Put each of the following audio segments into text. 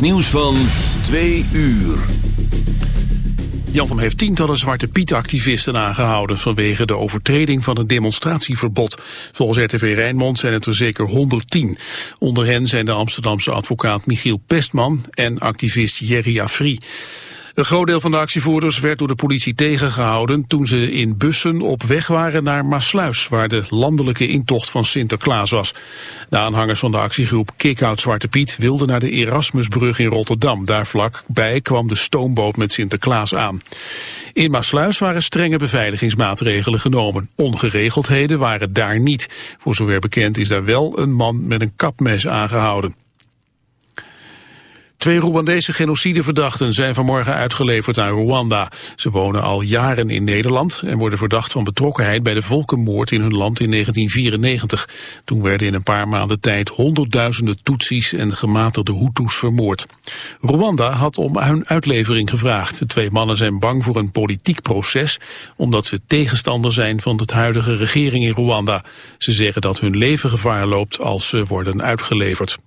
Nieuws van 2 uur. Jan heeft tientallen Zwarte Piet-activisten aangehouden... vanwege de overtreding van het demonstratieverbod. Volgens RTV Rijnmond zijn het er zeker 110. Onder hen zijn de Amsterdamse advocaat Michiel Pestman... en activist Jerry Afri. Een groot deel van de actievoerders werd door de politie tegengehouden toen ze in bussen op weg waren naar Maasluis, waar de landelijke intocht van Sinterklaas was. De aanhangers van de actiegroep Kick-Out Zwarte Piet wilden naar de Erasmusbrug in Rotterdam. Daar vlakbij kwam de stoomboot met Sinterklaas aan. In Maasluis waren strenge beveiligingsmaatregelen genomen. Ongeregeldheden waren daar niet. Voor zover bekend is daar wel een man met een kapmes aangehouden. Twee Rwandese genocideverdachten zijn vanmorgen uitgeleverd aan Rwanda. Ze wonen al jaren in Nederland en worden verdacht van betrokkenheid bij de volkenmoord in hun land in 1994. Toen werden in een paar maanden tijd honderdduizenden Tutsis en gematigde Hutus vermoord. Rwanda had om hun uitlevering gevraagd. De twee mannen zijn bang voor een politiek proces omdat ze tegenstander zijn van de huidige regering in Rwanda. Ze zeggen dat hun leven gevaar loopt als ze worden uitgeleverd.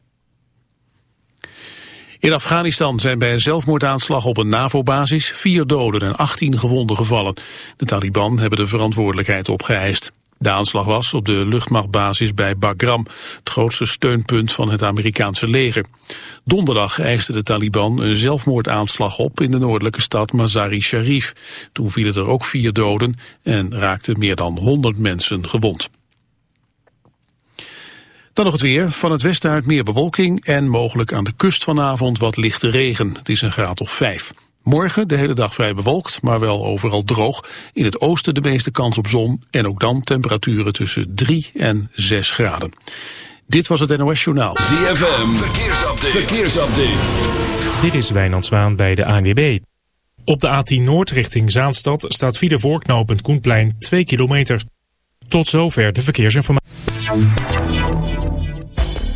In Afghanistan zijn bij een zelfmoordaanslag op een NAVO-basis vier doden en 18 gewonden gevallen. De Taliban hebben de verantwoordelijkheid opgeëist. De aanslag was op de luchtmachtbasis bij Bagram, het grootste steunpunt van het Amerikaanse leger. Donderdag eiste de Taliban een zelfmoordaanslag op in de noordelijke stad Mazari-Sharif. Toen vielen er ook vier doden en raakten meer dan 100 mensen gewond. Dan nog het weer. Van het westen uit meer bewolking en mogelijk aan de kust vanavond wat lichte regen. Het is een graad of vijf. Morgen de hele dag vrij bewolkt, maar wel overal droog. In het oosten de meeste kans op zon en ook dan temperaturen tussen 3 en 6 graden. Dit was het NOS Journaal. ZFM, verkeersupdate. verkeersupdate. Dit is Wijnand Zwaan bij de ANWB. Op de A10 Noord richting Zaanstad staat via voorknopend Koenplein 2 kilometer. Tot zover de verkeersinformatie.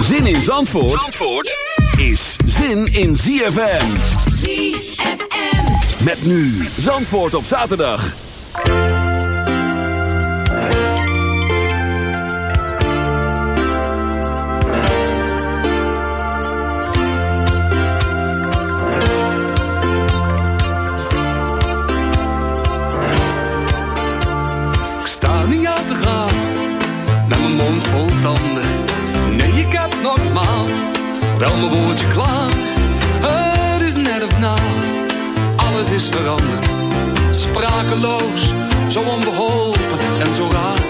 Zin in Zandvoort, Zandvoort is zin in ZFM. ZFM. Met nu Zandvoort op zaterdag. Ik sta niet aan te gaan, naar mijn mond vol tanden. Wel mijn woordje klaar. Het is net of nou, alles is veranderd. Sprakeloos, zo onbeholpen en zo raar.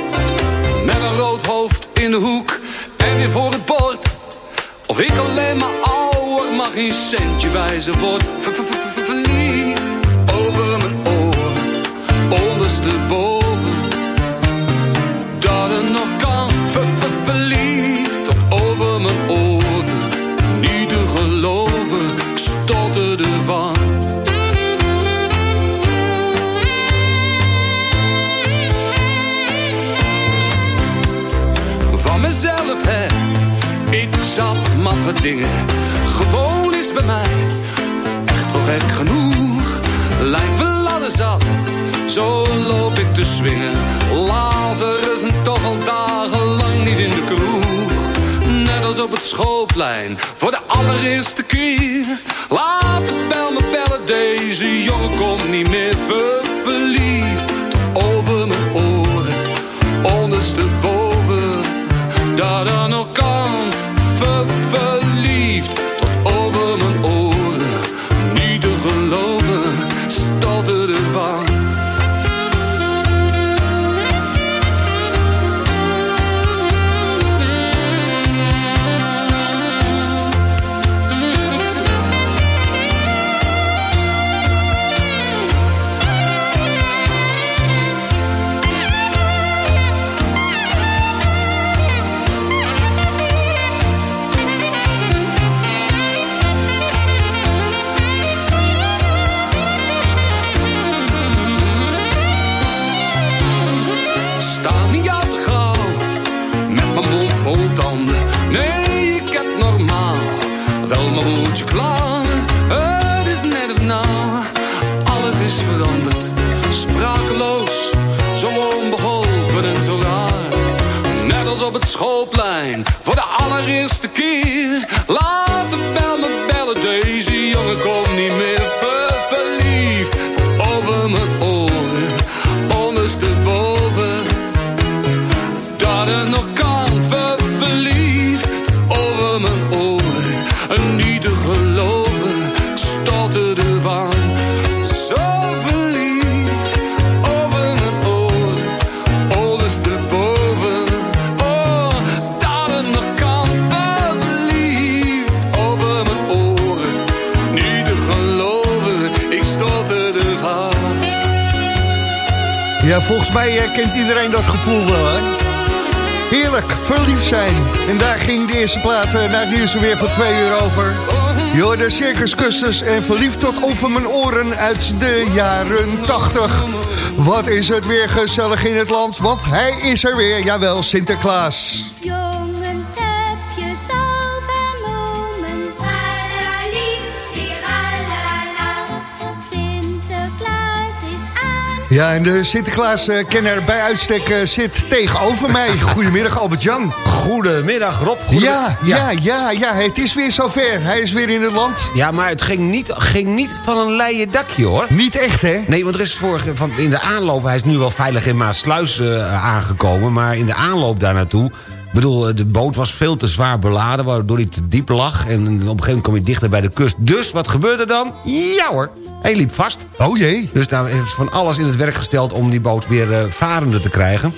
Met een rood hoofd in de hoek en weer voor het bord. Of ik alleen maar ouder mag een centje wijzen word. Ver, ver, ver, ver- verliefd over mijn oren, ondersteboven maffe dingen. Gewoon is bij mij echt wel gek genoeg. Lijkt wel ladder zat, zo loop ik te swingen. Lazarus en toch al dagenlang niet in de kroeg. Net als op het schoolplein, voor de allereerste keer. Laat de bel me bellen, deze jongen komt niet meer ver verliefd. Tot over mijn oren, ondersteboven. Dat er mij eh, kent iedereen dat gevoel wel? Heerlijk, verliefd zijn. En daar ging de eerste plaat eh, naar het weer van twee uur over. Joh, de Circus Custus en verliefd tot over mijn oren uit de jaren 80. Wat is het weer gezellig in het land, want hij is er weer. Jawel, Sinterklaas. Ja, en de Sinterklaas-kenner bij uitstek eh, zit tegenover mij. Goedemiddag, Albert-Jan. Goedemiddag Rob. Ja, ja, ja, ja, het is weer zover. Hij is weer in het land. Ja, maar het ging niet, ging niet van een leien dakje hoor. Niet echt, hè? Nee, want er is vorige, van, in de aanloop, hij is nu wel veilig in Maasluis eh, aangekomen... maar in de aanloop daar naartoe... Ik bedoel, eh, de boot was veel te zwaar beladen, waardoor hij te diep lag. En op een gegeven moment kwam hij dichter bij de kust. Dus, wat gebeurde dan? Ja hoor, hij liep vast. Oh jee. Dus daar is van alles in het werk gesteld om die boot weer eh, varende te krijgen.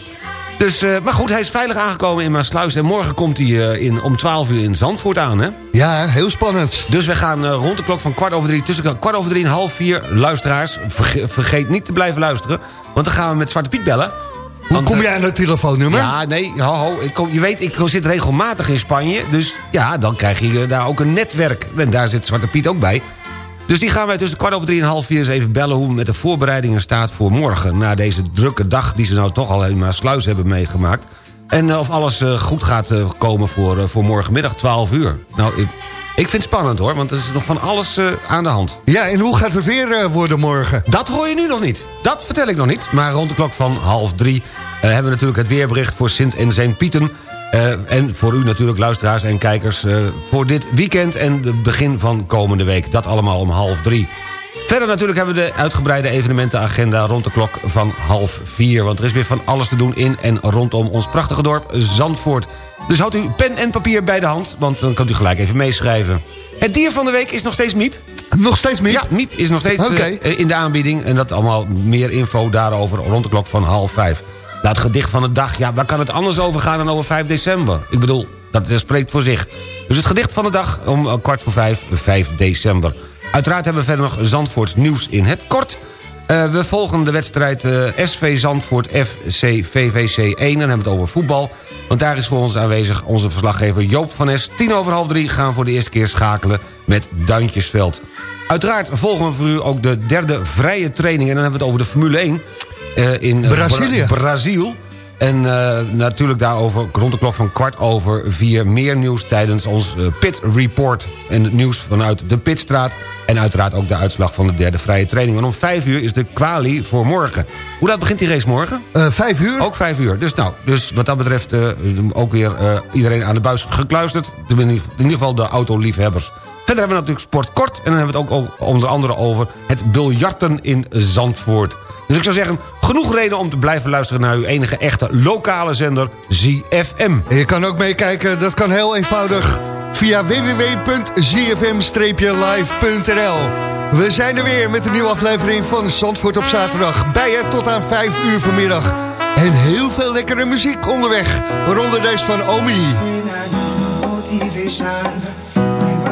Dus, eh, maar goed, hij is veilig aangekomen in Maasluis. En morgen komt hij in, om 12 uur in Zandvoort aan, hè? Ja, heel spannend. Dus we gaan rond de klok van kwart over drie... tussen kwart over drie en half vier, luisteraars... verge- vergeet niet te blijven luisteren... want dan gaan we met Zwarte Piet bellen. Hoe kom jij aan het telefoonnummer? Ja, nee, ho, ho, ik kom, je weet, ik zit regelmatig in Spanje... dus ja, dan krijg je eh, daar ook een netwerk. En daar zit Zwarte Piet ook bij. Dus die gaan wij tussen kwart over drie en half vier eens even bellen... hoe het met de voorbereidingen staat voor morgen. Na deze drukke dag die ze nou toch al in Maasluis hebben meegemaakt. En eh, of alles eh, goed gaat komen voor, voor morgenmiddag 12 uur. Nou, ik, ik vind het spannend hoor, want er is nog van alles eh, aan de hand. Ja, en hoe gaat het weer eh, worden morgen? Dat hoor je nu nog niet. Dat vertel ik nog niet. Maar rond de klok van half drie eh, hebben we natuurlijk het weerbericht voor Sint en zijn Pieten. En voor u natuurlijk, luisteraars en kijkers, voor dit weekend en het begin van komende week. Dat allemaal om half drie. Verder natuurlijk hebben we de uitgebreide evenementenagenda rond de klok van half vier. Want er is weer van alles te doen in en rondom ons prachtige dorp Zandvoort. Dus houdt u pen en papier bij de hand, want dan kunt u gelijk even meeschrijven. Het dier van de week is nog steeds Miep. Nog steeds meer? Ja, Miep is nog steeds eh, in de aanbieding. En dat allemaal meer info daarover rond de klok van half vijf. Nou, het gedicht van de dag, ja, waar kan het anders over gaan dan over 5 december? Ik bedoel, dat eh, spreekt voor zich. Dus het gedicht van de dag om eh, kwart voor vijf, 5 december. Uiteraard hebben we verder nog Zandvoorts nieuws in het kort. Eh, we volgen de wedstrijd eh, SV Zandvoort FC VVC 1. Dan hebben we het over voetbal. Want daar is voor ons aanwezig onze verslaggever Joop van Es. Tien over half drie gaan we voor de eerste keer schakelen met Duintjesveld. Uiteraard volgen we voor u ook de derde vrije training. En dan hebben we het over de Formule 1 eh, in Brazilië. Bra- Brazil. En eh, natuurlijk daarover rond de klok van kwart over vier meer nieuws tijdens ons eh, Pit Report. En het nieuws vanuit de Pitstraat. En uiteraard ook de uitslag van de derde vrije training. En om vijf uur is de kwalie voor morgen. Hoe laat begint die race morgen? Eh, vijf uur? Ook vijf uur. Dus, nou, dus wat dat betreft ook weer iedereen aan de buis gekluisterd. In ieder geval de autoliefhebbers. Verder hebben we natuurlijk sport kort. En dan hebben we het ook onder andere over het biljarten in Zandvoort. Dus ik zou zeggen, genoeg reden om te blijven luisteren... naar uw enige echte lokale zender, ZFM. En je kan ook meekijken, dat kan heel eenvoudig via www.zfm-live.nl We zijn er weer met een nieuwe aflevering van Zandvoort op zaterdag. Bij je tot aan 5 uur vanmiddag. En heel veel lekkere muziek onderweg. Waaronder deze van Omi.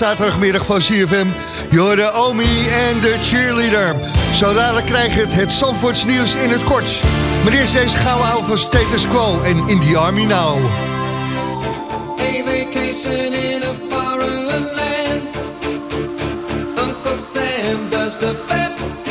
zaterdagmiddag van CFM. Je hoorde Omi en de cheerleader. Zo dadelijk krijg je het, het Zandvoorts nieuws in het kort. Maar eerst deze gouden oude van Status Quo en In the Army Sam does the best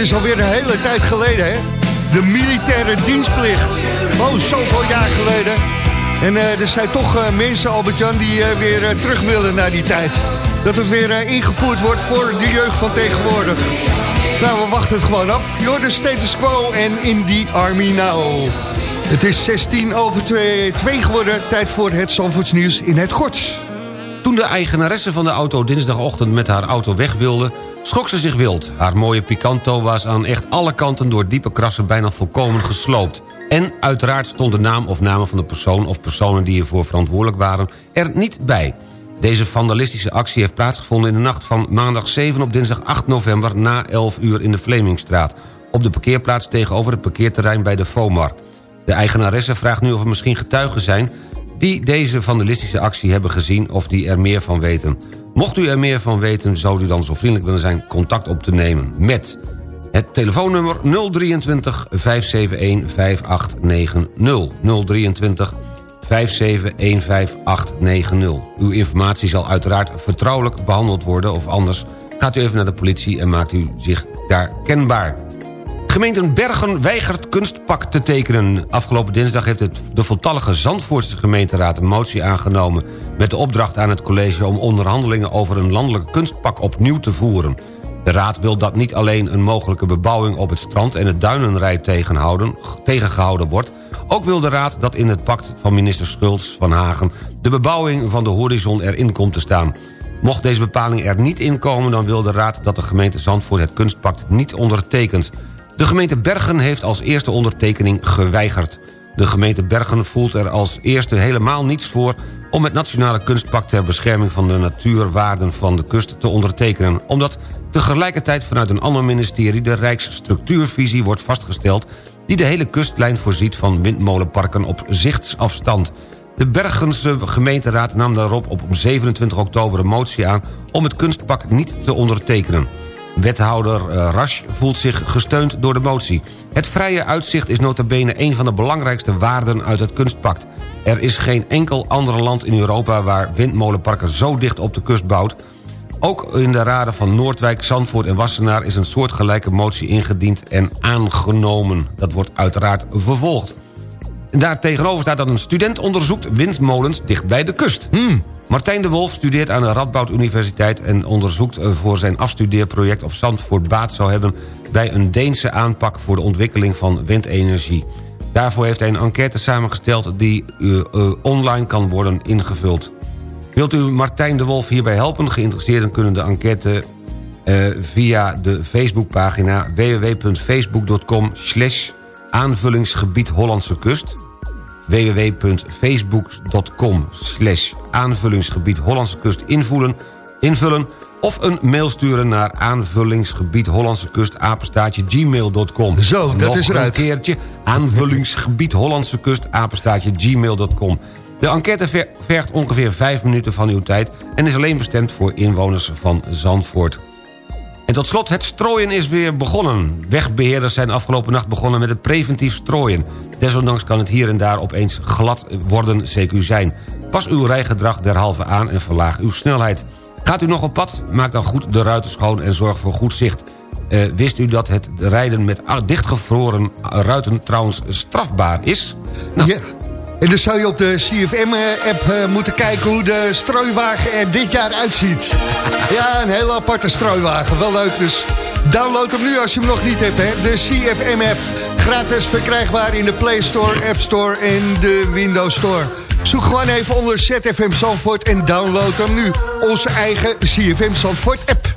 is alweer een hele tijd geleden, hè? De militaire dienstplicht. Oh, zoveel jaar geleden. En eh, er zijn toch eh, mensen, Albert-Jan, die eh, weer terug willen naar die tijd. Dat het weer ingevoerd wordt voor de jeugd van tegenwoordig. Nou, we wachten het gewoon af. Jordan Status Quo en In the Army Now. Het is 16 over 2, 2 geworden. Tijd voor het Zandvoorts nieuws in het kort. Toen de eigenaresse van de auto dinsdagochtend met haar auto weg wilde... schrok ze zich wild. Haar mooie Picanto was aan echt alle kanten door diepe krassen bijna volkomen gesloopt. En uiteraard stond de naam of namen van de persoon of personen die ervoor verantwoordelijk waren er niet bij. Deze vandalistische actie heeft plaatsgevonden in de nacht van maandag 7 op dinsdag 8 november na 11 uur in de Vlemingstraat. Op de parkeerplaats tegenover het parkeerterrein bij de FOMAR. De eigenaresse vraagt nu of er misschien getuigen zijn die deze vandalistische actie hebben gezien of die er meer van weten. Mocht u er meer van weten, zou u dan zo vriendelijk willen zijn contact op te nemen met het telefoonnummer 023 571 5890. 023 5715890. Uw informatie zal uiteraard vertrouwelijk behandeld worden... of anders gaat u even naar de politie en maakt u zich daar kenbaar. Gemeente Bergen weigert kunstpak te tekenen. Afgelopen dinsdag heeft het de voltallige Zandvoortse gemeenteraad... een motie aangenomen met de opdracht aan het college... om onderhandelingen over een landelijk kunstpak opnieuw te voeren. De raad wil dat niet alleen een mogelijke bebouwing op het strand... en het duinenrij tegenhouden, tegengehouden wordt Ook wil de Raad dat in het pact van minister Schultz van Hagen... de bebouwing van de horizon erin komt te staan. Mocht deze bepaling er niet in komen... dan wil de Raad dat de gemeente Zandvoort het kunstpact niet ondertekent. De gemeente Bergen heeft als eerste ondertekening geweigerd. De gemeente Bergen voelt er als eerste helemaal niets voor... om het Nationale Kunstpact ter bescherming van de natuurwaarden van de kust te ondertekenen... omdat tegelijkertijd vanuit een ander ministerie... de Rijksstructuurvisie wordt vastgesteld... die de hele kustlijn voorziet van windmolenparken op zichtsafstand. De Bergense gemeenteraad nam daarop op 27 oktober een motie aan... om het kunstpact niet te ondertekenen. Wethouder eh, Rasch voelt zich gesteund door de motie. Het vrije uitzicht is nota bene een van de belangrijkste waarden uit het kunstpact. Er is geen enkel ander land in Europa waar windmolenparken zo dicht op de kust bouwt. Ook in de raden van Noordwijk, Zandvoort en Wassenaar... is een soortgelijke motie ingediend en aangenomen. Dat wordt uiteraard vervolgd. En daar tegenover staat dat een student onderzoekt windmolens dicht bij de kust. Martijn de Wolf studeert aan de Radboud Universiteit... en onderzoekt eh, voor zijn afstudeerproject of Zandvoort baat zou hebben... bij een Deense aanpak voor de ontwikkeling van windenergie. Daarvoor heeft hij een enquête samengesteld die eh, online kan worden ingevuld. Wilt u Martijn de Wolf hierbij helpen? Geïnteresseerden kunnen de enquête via de Facebookpagina www.facebook.com slash aanvullingsgebied Hollandse Kust www.facebook.com slash aanvullingsgebied Hollandse Kust invoelen, invullen of een mail sturen naar aanvullingsgebied Hollandse Kust apenstaatje gmail.com. Zo, dat Nog is eruit. een keertje aanvullingsgebied Hollandse Kust apenstaatje gmail.com. De enquête ver- vergt ongeveer 5 minuten van uw tijd... en is alleen bestemd voor inwoners van Zandvoort. En tot slot, het strooien is weer begonnen. Wegbeheerders zijn afgelopen nacht begonnen met het preventief strooien. Desondanks kan het hier en daar opeens glad worden, CQ zijn. Pas uw rijgedrag derhalve aan en verlaag uw snelheid. Gaat u nog op pad? Maak dan goed de ruiten schoon en zorg voor goed zicht. Eh, wist u dat het rijden met dichtgevroren ruiten trouwens strafbaar is? Nou. En dan zou je op de CFM-app moeten kijken hoe de strooiwagen er dit jaar uitziet. Ja, een hele aparte strooiwagen. Wel leuk, dus download hem nu als je hem nog niet hebt. Hè? De CFM-app. Gratis verkrijgbaar in de Play Store, App Store en de Windows Store. Zoek gewoon even onder ZFM Zandvoort en download hem nu. Onze eigen CFM Zandvoort-app.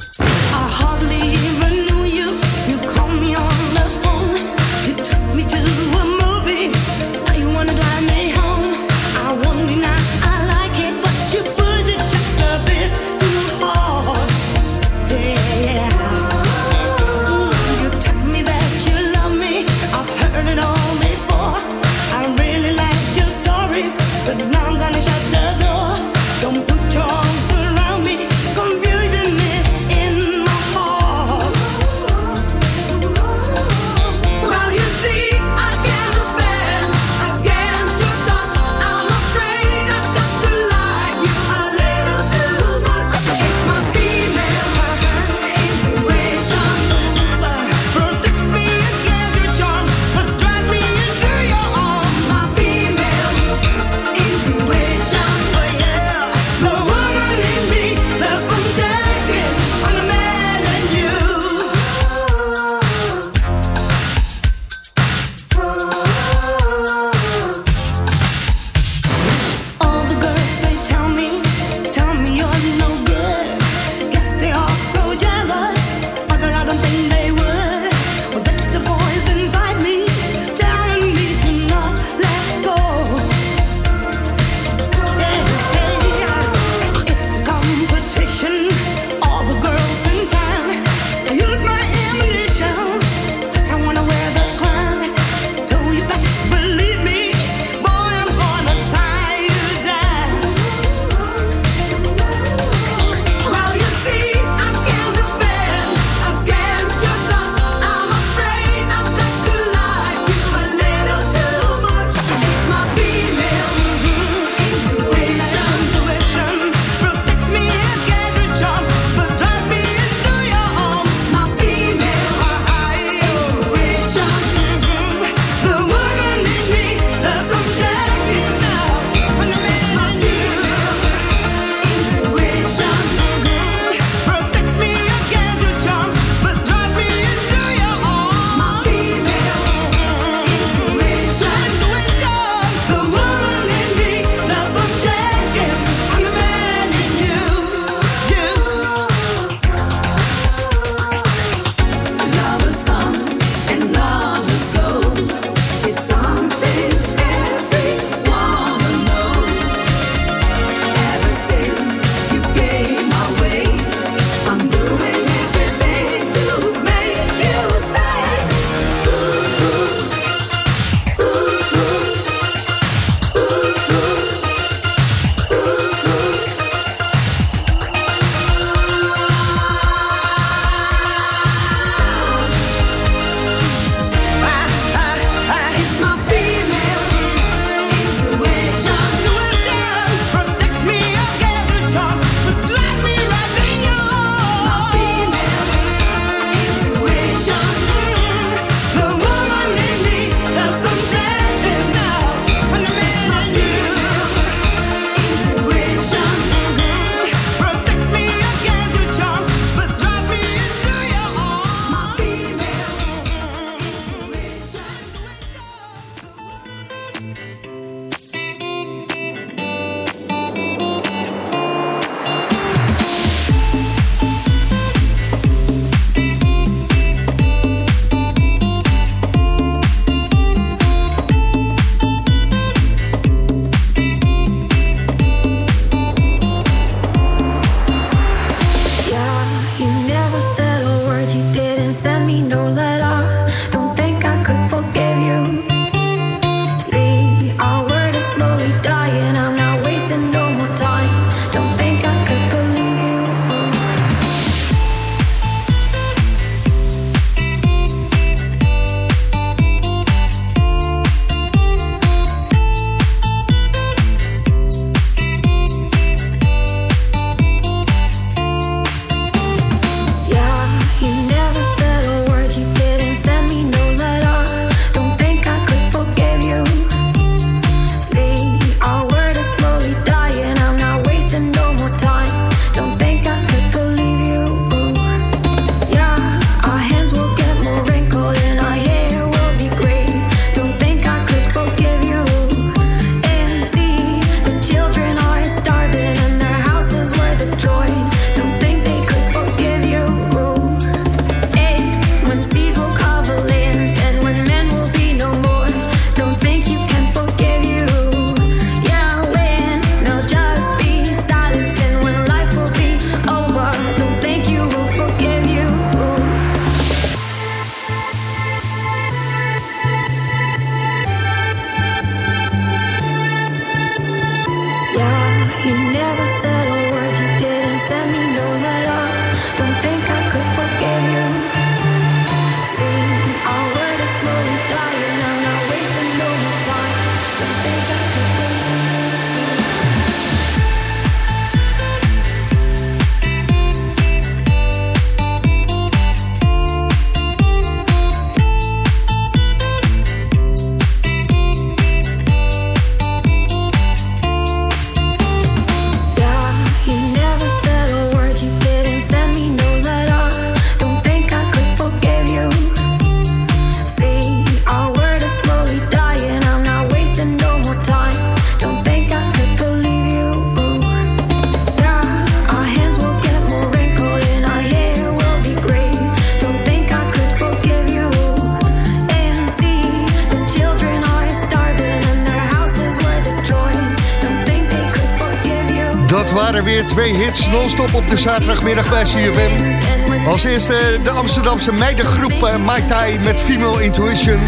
Non-stop op de zaterdagmiddag bij CFM. Als eerste de Amsterdamse meidengroep uh, Mai Tai met Female Intuition.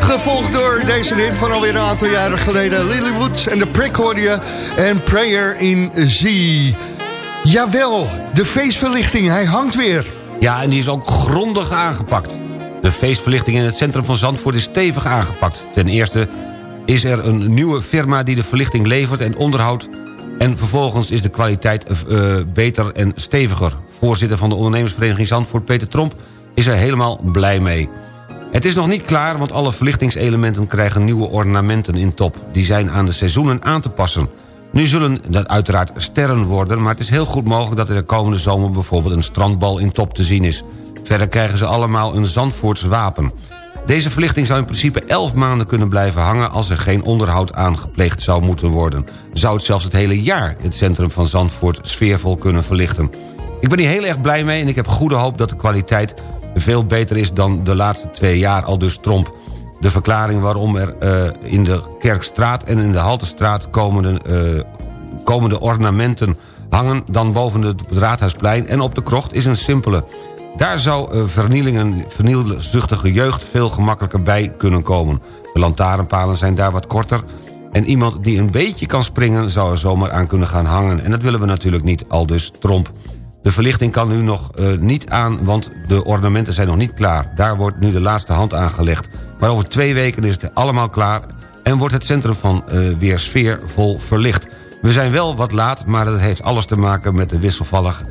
Gevolgd door deze hit van alweer een aantal jaren geleden. Lilywood en de je en Prayer in Z. Jawel, de feestverlichting, hij hangt weer. Ja, en die is ook grondig aangepakt. De feestverlichting in het centrum van Zandvoort is stevig aangepakt. Ten eerste is er een nieuwe firma die de verlichting levert en onderhoudt... en vervolgens is de kwaliteit uh, beter en steviger. Voorzitter van de ondernemersvereniging Zandvoort, Peter Tromp... is er helemaal blij mee. Het is nog niet klaar, want alle verlichtingselementen krijgen nieuwe ornamenten in top. Die zijn aan de seizoenen aan te passen. Nu zullen dat uiteraard sterren worden... maar het is heel goed mogelijk dat er de komende zomer... bijvoorbeeld een strandbal in top te zien is. Verder krijgen ze allemaal een Zandvoorts wapen. Deze verlichting zou in principe 11 maanden kunnen blijven hangen... als er geen onderhoud aan gepleegd zou moeten worden. Zou het zelfs het hele jaar het centrum van Zandvoort sfeervol kunnen verlichten. Ik ben hier heel erg blij mee en ik heb goede hoop dat de kwaliteit... veel beter is dan de laatste twee jaar, al dus Tromp. De verklaring waarom er uh, in de Kerkstraat en in de Haltestraat... komende, uh, komende ornamenten hangen dan boven het Raadhuisplein... en op de krocht is een simpele... Daar zou uh, vernielingen, vernielzuchtige jeugd veel gemakkelijker bij kunnen komen. De lantaarnpalen zijn daar wat korter... en iemand die een beetje kan springen zou er zomaar aan kunnen gaan hangen. En dat willen we natuurlijk niet, al dus tromp. De verlichting kan nu nog uh, niet aan, want de ornamenten zijn nog niet klaar. Daar wordt nu de laatste hand aangelegd. Maar over twee weken is het allemaal klaar... en wordt het centrum van uh, weer sfeervol verlicht. We zijn wel wat laat, maar dat heeft alles te maken met de wisselvallig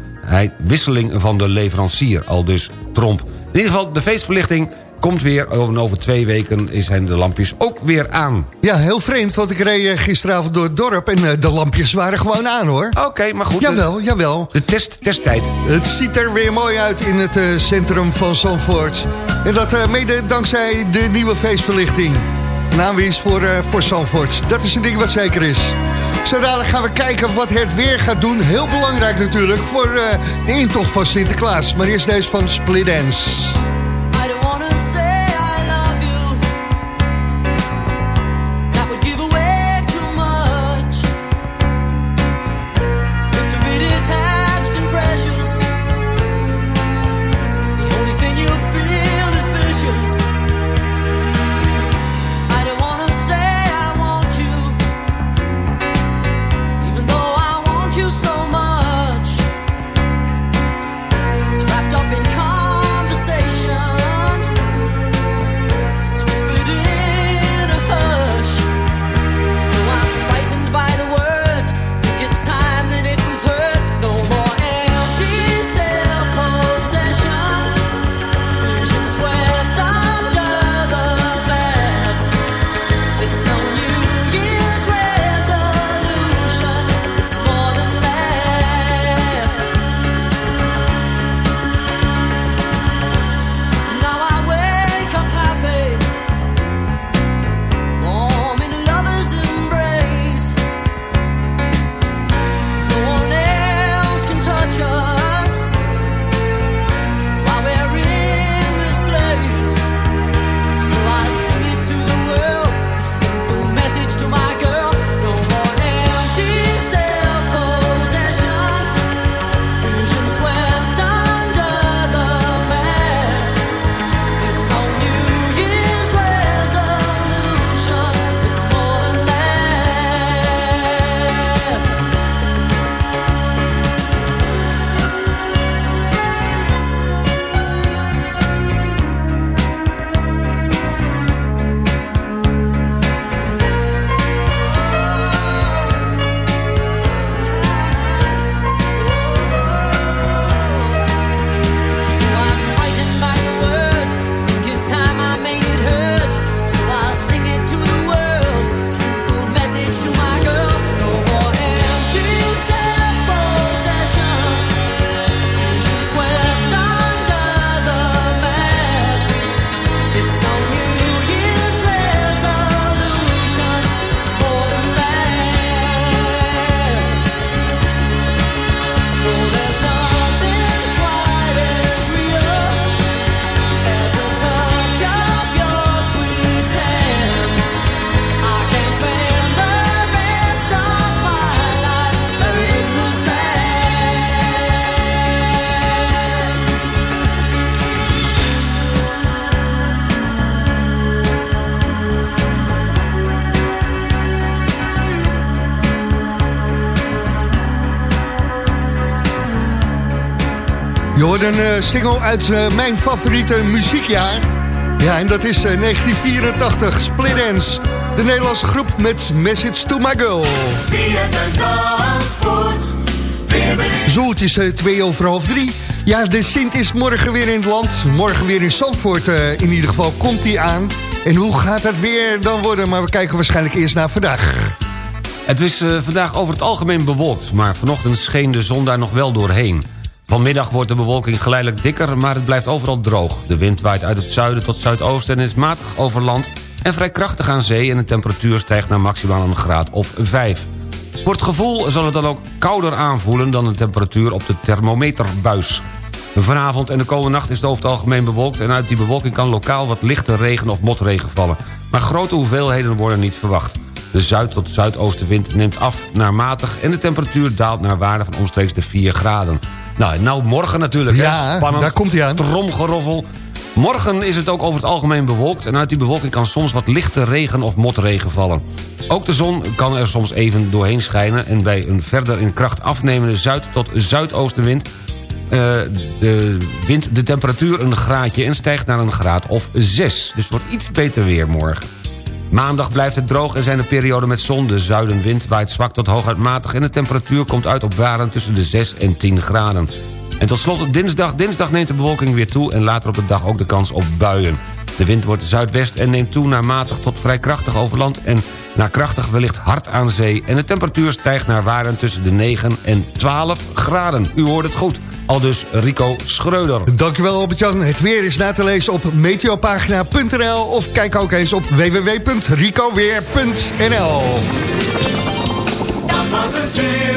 wisseling van de leverancier, al dus Tromp. In ieder geval, de feestverlichting komt weer. Over, over twee weken zijn de lampjes ook weer aan. Ja, heel vreemd, want ik reed gisteravond door het dorp... en uh, de lampjes waren gewoon aan, hoor. Oké, okay, maar goed. Jawel, de, jawel. De test, testtijd. Het ziet er weer mooi uit in het uh, centrum van Zandvoort. En dat uh, mede dankzij de nieuwe feestverlichting. Naamwies voor, voor Zandvoort. Dat is een ding wat zeker is. Zo gaan we kijken wat het weer gaat doen. Heel belangrijk natuurlijk voor uh, de intocht van Sinterklaas. Maar eerst deze van Split Dance. Een eh, single uit eh, mijn favoriete muziekjaar. Ja, en dat is eh, 1984, Split Ends. De Nederlandse groep met Message to My Girl. Zo, het is eh, twee over half drie. Ja, de Sint is morgen weer in het land. Morgen weer in Zandvoort eh, in ieder geval komt hij aan. En hoe gaat het weer dan worden? Maar we kijken waarschijnlijk eerst naar vandaag. Het is eh, vandaag over het algemeen bewolkt... maar vanochtend scheen de zon daar nog wel doorheen. Vanmiddag wordt de bewolking geleidelijk dikker, maar het blijft overal droog. De wind waait uit het zuiden tot zuidoosten en is matig over land... en vrij krachtig aan zee en de temperatuur stijgt naar maximaal een graad of 5. Voor het gevoel zal het dan ook kouder aanvoelen... dan de temperatuur op de thermometerbuis. Vanavond en de komende nacht is het over het algemeen bewolkt... en uit die bewolking kan lokaal wat lichte regen of motregen vallen. Maar grote hoeveelheden worden niet verwacht. De zuid- tot zuidoostenwind neemt af naar matig... en de temperatuur daalt naar waarde van omstreeks de 4 graden. Nou, nou morgen natuurlijk, Ja, hè? Spannend. daar komt hij aan. Tromgeroffel. Morgen is het ook over het algemeen bewolkt... en uit die bewolking kan soms wat lichte regen of motregen vallen. Ook de zon kan er soms even doorheen schijnen... en bij een verder in kracht afnemende zuid- tot zuidoostenwind... eh, de, wint de temperatuur een graadje en stijgt naar een graad of 6. Dus het wordt iets beter weer morgen. Maandag blijft het droog en zijn er perioden met zon. De zuidenwind waait zwak tot hooguit matig... en de temperatuur komt uit op waren tussen de 6 en 10 graden. En tot slot dinsdag. Dinsdag neemt de bewolking weer toe... en later op de dag ook de kans op buien. De wind wordt zuidwest en neemt toe naar matig tot vrij krachtig over land... en naar krachtig wellicht hard aan zee. En de temperatuur stijgt naar waren tussen de 9 en 12 graden. U hoort het goed. Al dus Rico Schreuder. Dankjewel Albert-Jan. Het weer is na te lezen op meteopagina.nl... of kijk ook eens op www.ricoweer.nl Dat was het weer.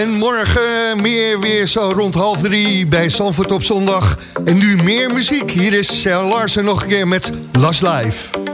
En morgen meer weer zo rond half drie bij Zandvoort op zondag. En nu meer muziek. Hier is Sarah Larsen nog een keer met Last Life.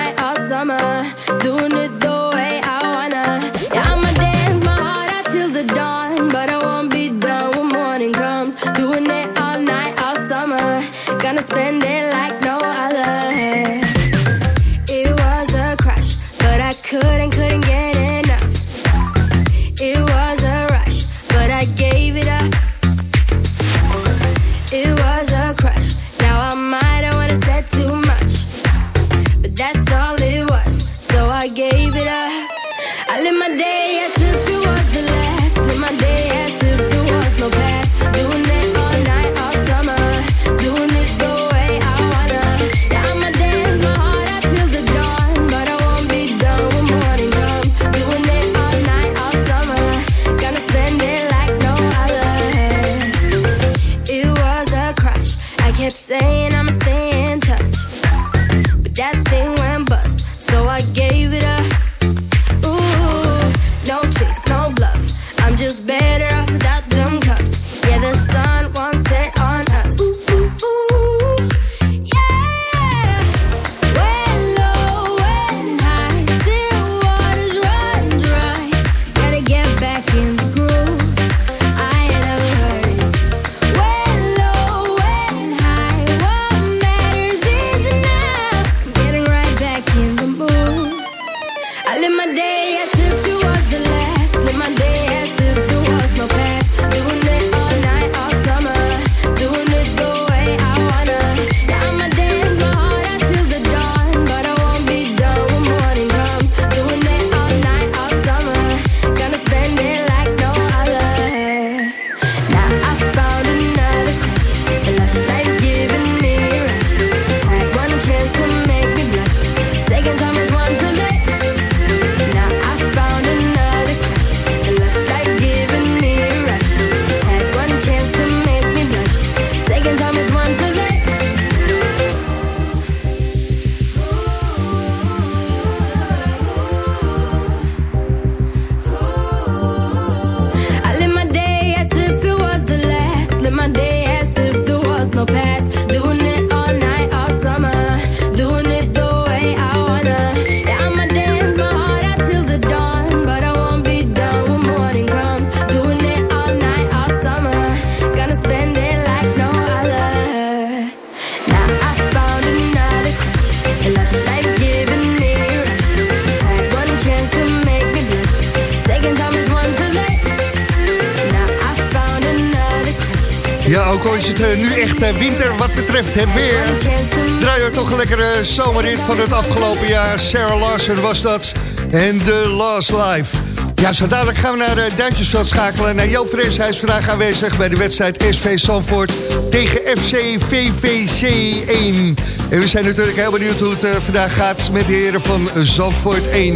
zomerhit van het afgelopen jaar. Sarah Larsen was dat. En The Last Life. Ja, zo dadelijk gaan we naar eh, uh, Duintjesveld schakelen. Naar Joop Fres, hij is vandaag aanwezig bij de wedstrijd SV Zandvoort tegen FC VVC1. En we zijn natuurlijk heel benieuwd hoe het eh, vandaag gaat met de heren van Zandvoort 1.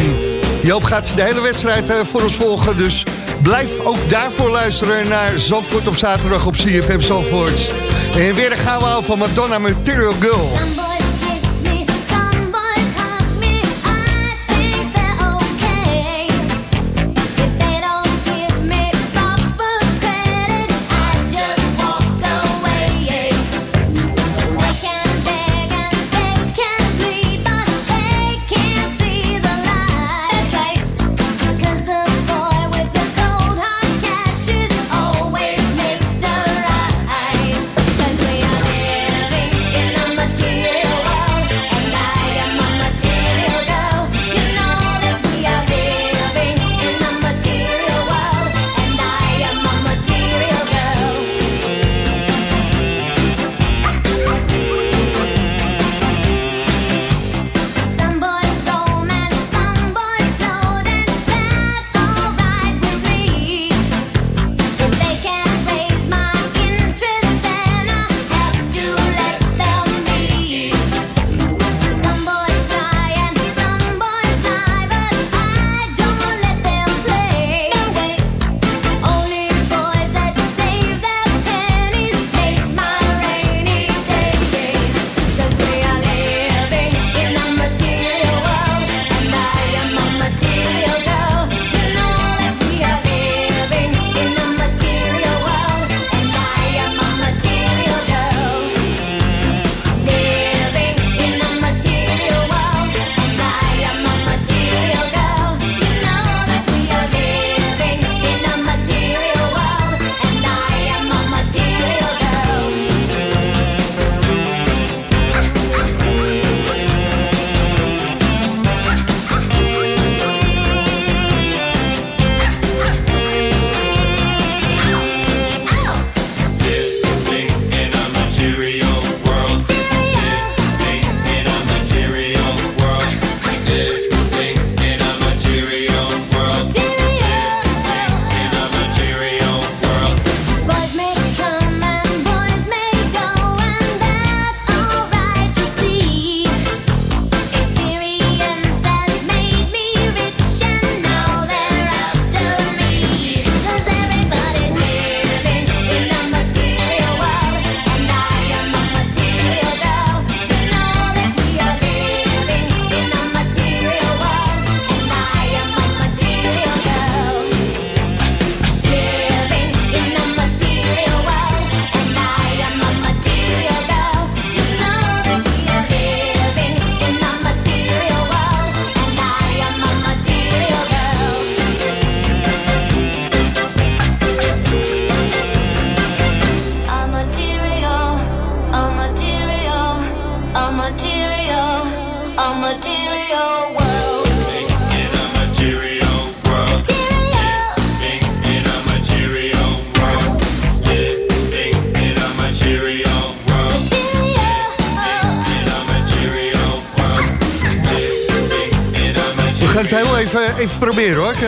Joop gaat de hele wedstrijd eh, voor ons volgen, dus blijf ook daarvoor luisteren naar Zandvoort op zaterdag op CFM Zandvoort. En weer gaan we van Madonna Material Girl.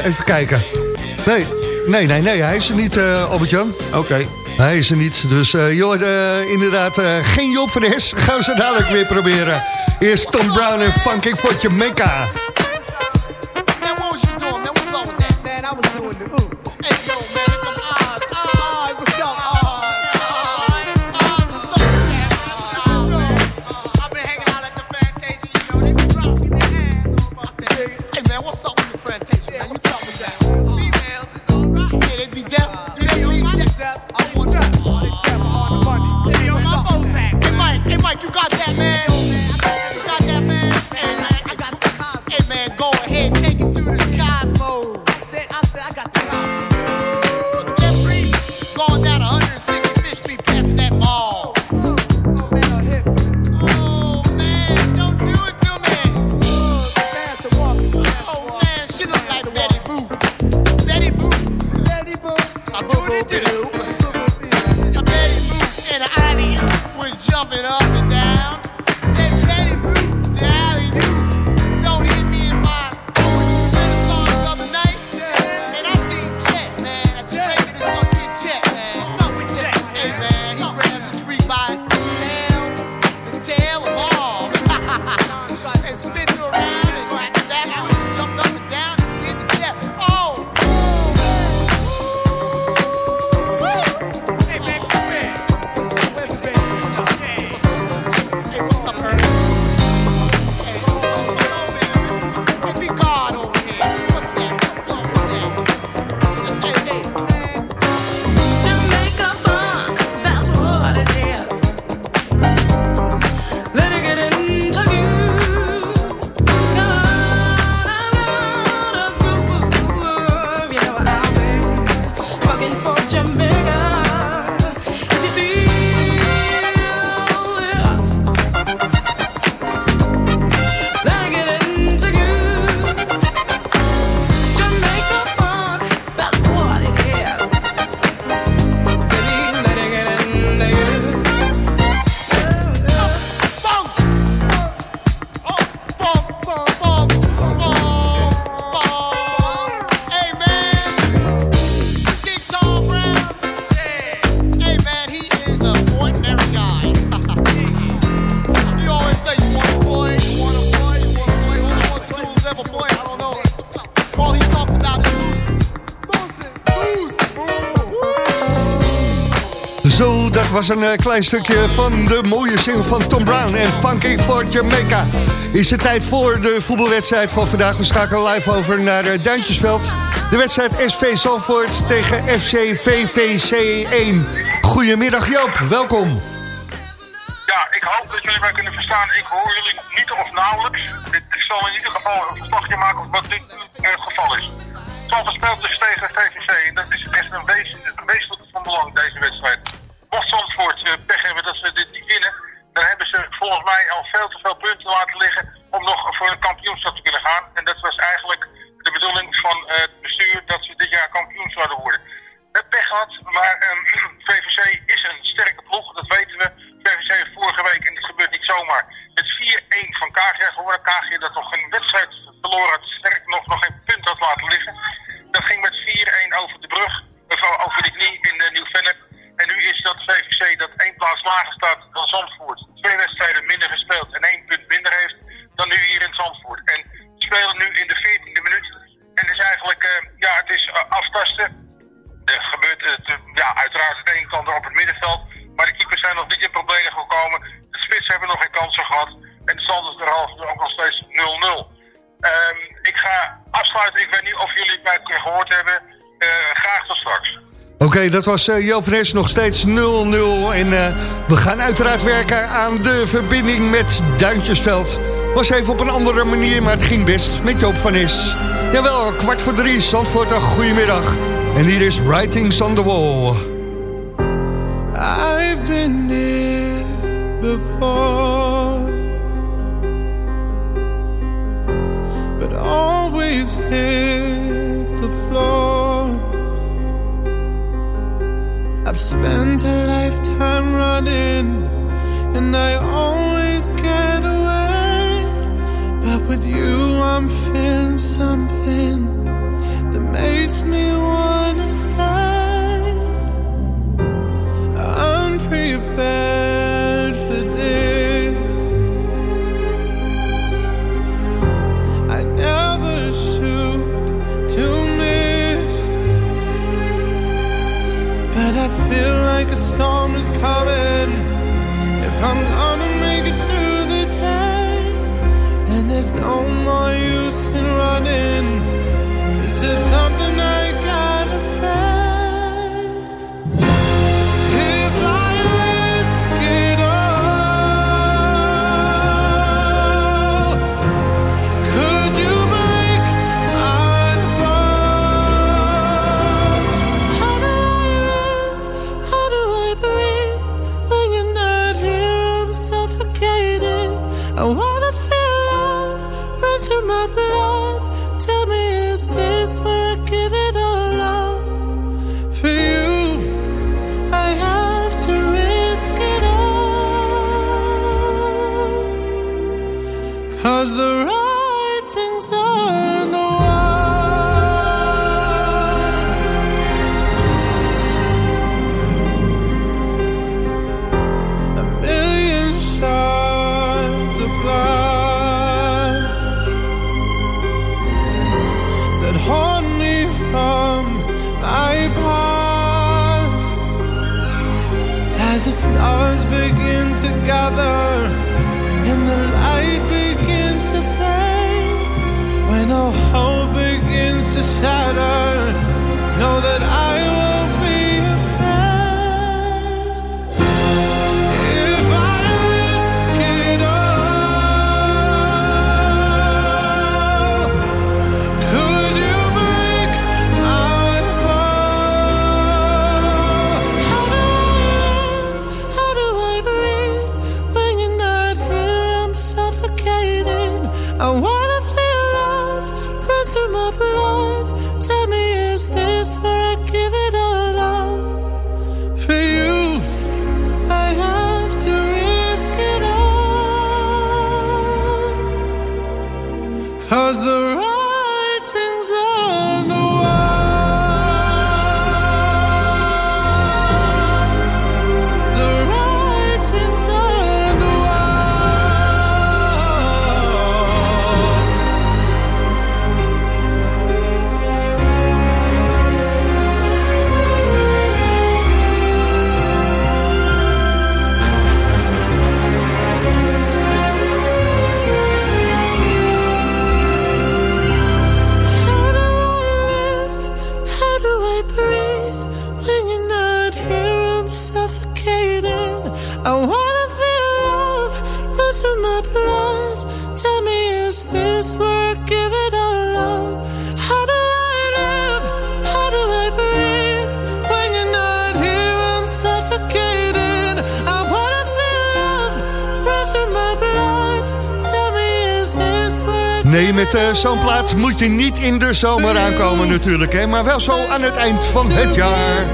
even kijken. Nee, nee, nee, nee hij is er niet, eh, Albert-Jan. Oké. Hij is er niet, dus eh, joh, eh, inderdaad, geen Job van de Gaan we ze dadelijk weer proberen. Eerst Tom Brown en Funky for Jamaica. een eh, klein stukje van de mooie single van Tom Brown en Funky for Jamaica. Is het tijd voor de voetbalwedstrijd van vandaag. We schakelen live over naar eh, Duintjesveld. De wedstrijd SV Zalvoort tegen FC VVC1. Goedemiddag Joop, welkom. Ja, ik hoop dat jullie mij kunnen verstaan. Ik hoor jullie niet of nauwelijks. Oké, dat was eh, Jop van Nes nog steeds 0-0. En eh, we gaan uiteraard werken aan de verbinding met Duintjesveld. Was even op een andere manier, maar het ging best met Joop van Is. Jawel, kwart voor drie, Zandvoort, een goedemiddag. En hier is Writings on the Wall. I've been here before you I'm feeling something. Zo'n plaat moet je niet in de zomer aankomen natuurlijk. Hè? Maar wel zo aan het eind van het jaar.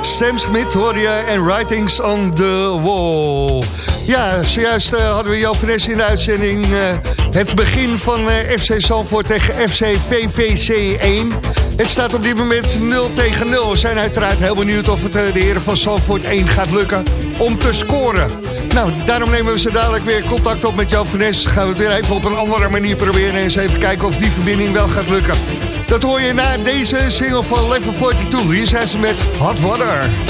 Sam Smith hoor je en Writings on the Wall. Ja, zojuist eh, hadden we Joop Fres in de uitzending. eh, het begin van eh, FC Zandvoort tegen FC VVC 1. Het staat op dit moment 0 tegen 0. We zijn uiteraard heel benieuwd of het de heren van Zandvoort 1 gaat lukken om te scoren. Nou, daarom nemen we ze dadelijk weer contact op met Joop van Nes. Gaan we het weer even op een andere manier proberen... en eens even kijken of die verbinding wel gaat lukken. Dat hoor je na deze single van Level 42. Hier zijn ze met Hot Water.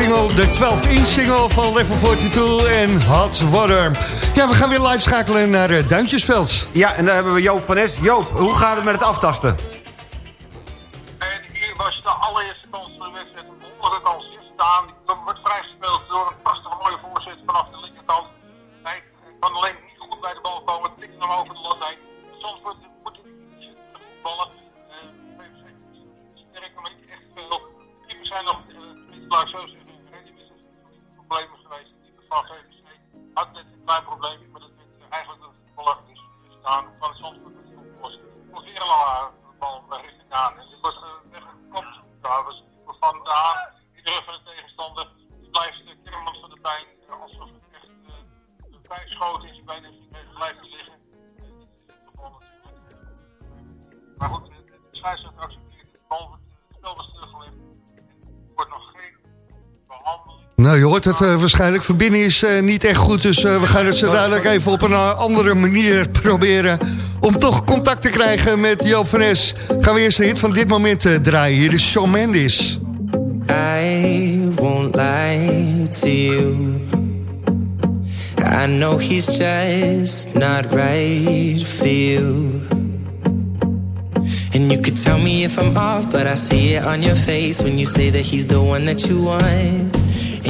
Single, de 12-inch single van Level 42 en Hot Water. Ja, we gaan weer live schakelen naar eh, Duintjesveld. Ja, en daar hebben we Joop van Es. Joop, hoe gaat het met het aftasten? En hier was de allereerste kans van de wedstrijd. Een behoorlijke kans is staan. Die wordt vrijgespeeld hoort het uh, waarschijnlijk. Verbinding is uh, niet echt goed, dus uh, we gaan het zo dadelijk even op een andere manier proberen... om toch contact te krijgen met Joop van Es. Gaan we eerst een hit van dit moment draaien. Hier is Shawn Mendes. I won't lie to you. I know he's just not right for you. And you could tell me if I'm off, but I see it on your face when you say that he's the one that you want.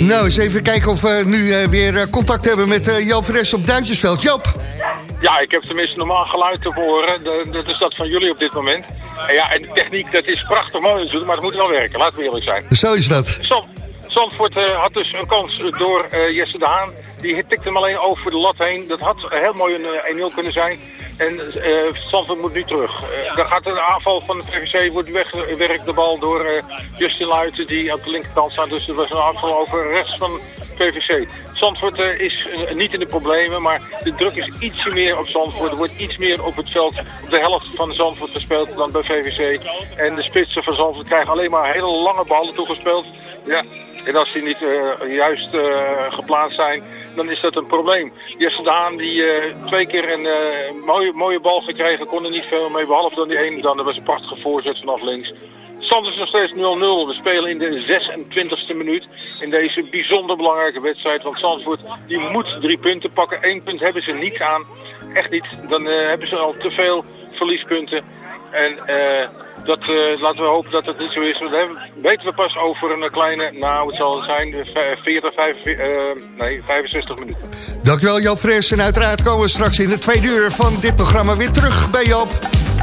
Nou, eens even kijken of we nu uh, weer uh, contact hebben met uh, Joop van Es op Duintjesveld. Joop. Ja, ik heb tenminste normaal geluid te horen. Dat is dat van jullie op dit moment. En ja, en de techniek, dat is prachtig mooi natuurlijk, maar het moet wel werken. Laten we eerlijk zijn. Zo is dat. Zand, Zandvoort eh, had dus een kans door eh, Jesse de Haan. Die tikte hem alleen over de lat heen. Dat had heel mooi een eh, 1-0 kunnen zijn. En eh Zandvoort moet nu terug. Eh, dan gaat de aanval van de VVC wordt weggewerkt de bal door eh, Justin Luiten die op de linkerkant staat. Dus er was een aanval over rechts van VVC. Zandvoort eh, is eh, niet in de problemen, maar de druk is ietsje meer op Zandvoort. Er wordt iets meer op het veld, op de helft van Zandvoort gespeeld dan bij VVC. En de spitsen van Zandvoort krijgen alleen maar hele lange ballen toegespeeld. Ja, en als die niet eh, juist eh, geplaatst zijn, dan is dat een probleem. Jesse Daan die eh, twee keer een mooie, mooie bal gekregen, kon er niet veel mee, behalve dan die ene dan. Dat was een prachtige voorzet vanaf links. Stand is nog steeds 0-0. We spelen in de 26e minuut in deze bijzonder belangrijke wedstrijd. Want Zandvoort die moet drie punten pakken. Eén punt hebben ze niet aan. Echt niet. Dan hebben ze al te veel verliespunten. En dat, eh, laten we hopen dat het niet zo is. Dan weten we pas over een kleine, nou het zal zijn, eh, 40, 5, eh, nee, 65 minuten. Dankjewel Joop Fres. En uiteraard komen we straks in de tweede uur van dit programma weer terug bij Joop.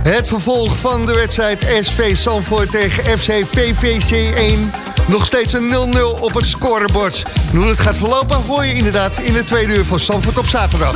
Het vervolg van de wedstrijd SV Zandvoort tegen FC PVC 1. Nog steeds een 0-0 op het scorebord. En Hoe het gaat verlopen hoor je inderdaad in de tweede uur van Zandvoort op zaterdag.